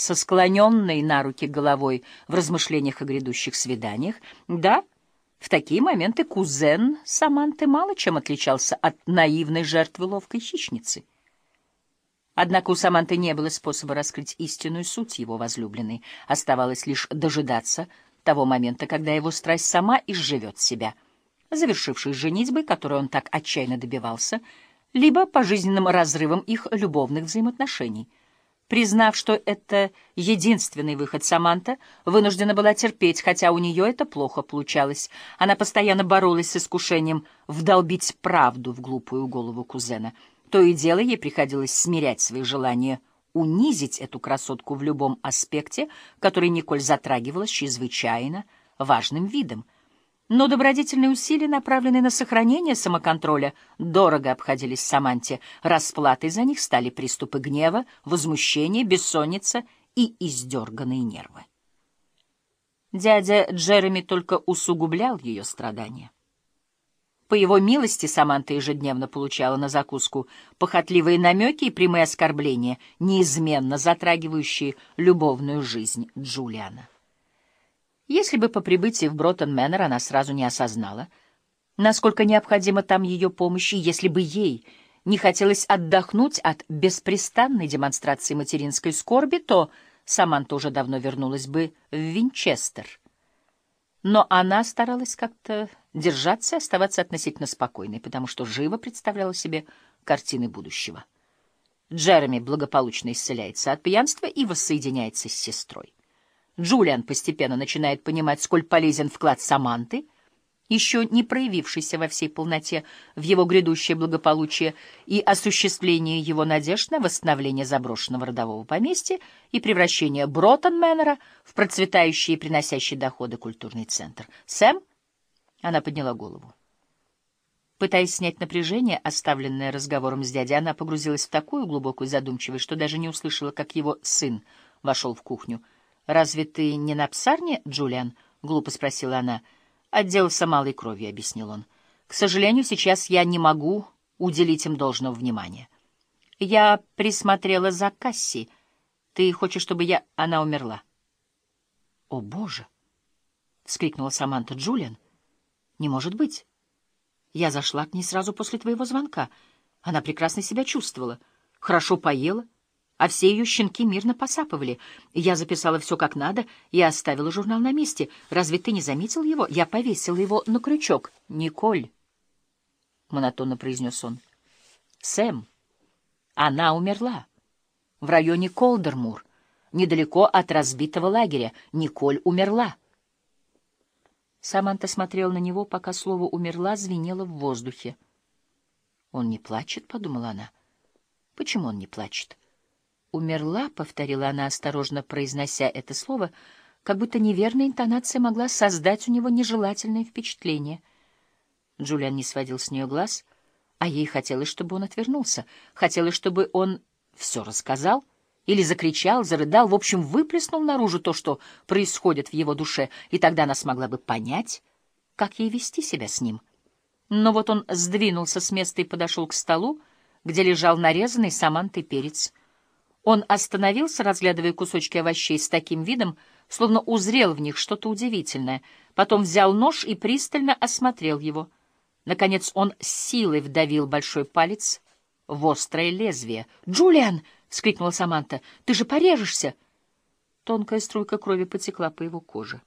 со склоненной на руки головой в размышлениях о грядущих свиданиях. Да, в такие моменты кузен Саманты мало чем отличался от наивной жертвы ловкой хищницы. Однако у Саманты не было способа раскрыть истинную суть его возлюбленной. Оставалось лишь дожидаться того момента, когда его страсть сама изживет себя, завершившись женитьбой, которой он так отчаянно добивался, либо пожизненным разрывом их любовных взаимоотношений — Признав, что это единственный выход, Саманта вынуждена была терпеть, хотя у нее это плохо получалось. Она постоянно боролась с искушением вдолбить правду в глупую голову кузена. То и дело ей приходилось смирять свои желания унизить эту красотку в любом аспекте, который Николь затрагивала чрезвычайно важным видом — но добродетельные усилия, направленные на сохранение самоконтроля, дорого обходились Саманте. Расплатой за них стали приступы гнева, возмущения, бессонница и издерганные нервы. Дядя Джереми только усугублял ее страдания. По его милости Саманта ежедневно получала на закуску похотливые намеки и прямые оскорбления, неизменно затрагивающие любовную жизнь Джулиана. Если бы по прибытии в Броттон-Мэннер она сразу не осознала, насколько необходима там ее помощь, и если бы ей не хотелось отдохнуть от беспрестанной демонстрации материнской скорби, то Саманта уже давно вернулась бы в Винчестер. Но она старалась как-то держаться и оставаться относительно спокойной, потому что живо представляла себе картины будущего. Джереми благополучно исцеляется от пьянства и воссоединяется с сестрой. Джулиан постепенно начинает понимать, сколь полезен вклад Саманты, еще не проявившийся во всей полноте в его грядущее благополучие и осуществление его надежд на восстановление заброшенного родового поместья и превращение Броттон-Мэннера в процветающий и приносящий доходы культурный центр. «Сэм?» — она подняла голову. Пытаясь снять напряжение, оставленное разговором с дядей, она погрузилась в такую глубокую задумчивость, что даже не услышала, как его сын вошел в кухню — «Разве ты не на псарне, Джулиан?» — глупо спросила она. «Отделался малой кровью», — объяснил он. «К сожалению, сейчас я не могу уделить им должного внимания. Я присмотрела за Касси. Ты хочешь, чтобы я... Она умерла». «О, Боже!» — вскрикнула Саманта. «Джулиан, не может быть. Я зашла к ней сразу после твоего звонка. Она прекрасно себя чувствовала, хорошо поела» а все ее щенки мирно посапывали. Я записала все как надо и оставила журнал на месте. Разве ты не заметил его? Я повесила его на крючок. — Николь, — монотонно произнес он. — Сэм, она умерла. В районе Колдермур, недалеко от разбитого лагеря. Николь умерла. Саманта смотрел на него, пока слово «умерла» звенело в воздухе. «Он не плачет?» — подумала она. «Почему он не плачет?» Умерла, — повторила она, осторожно произнося это слово, как будто неверная интонация могла создать у него нежелательное впечатление. Джулиан не сводил с нее глаз, а ей хотелось, чтобы он отвернулся, хотелось, чтобы он все рассказал или закричал, зарыдал, в общем, выплеснул наружу то, что происходит в его душе, и тогда она смогла бы понять, как ей вести себя с ним. Но вот он сдвинулся с места и подошел к столу, где лежал нарезанный самантой перец — он остановился, разглядывая кусочки овощей с таким видом, словно узрел в них что-то удивительное. Потом взял нож и пристально осмотрел его. Наконец он силой вдавил большой палец в острое лезвие. «Джулиан!» — вскрикнула Саманта. «Ты же порежешься!» Тонкая струйка крови потекла по его коже.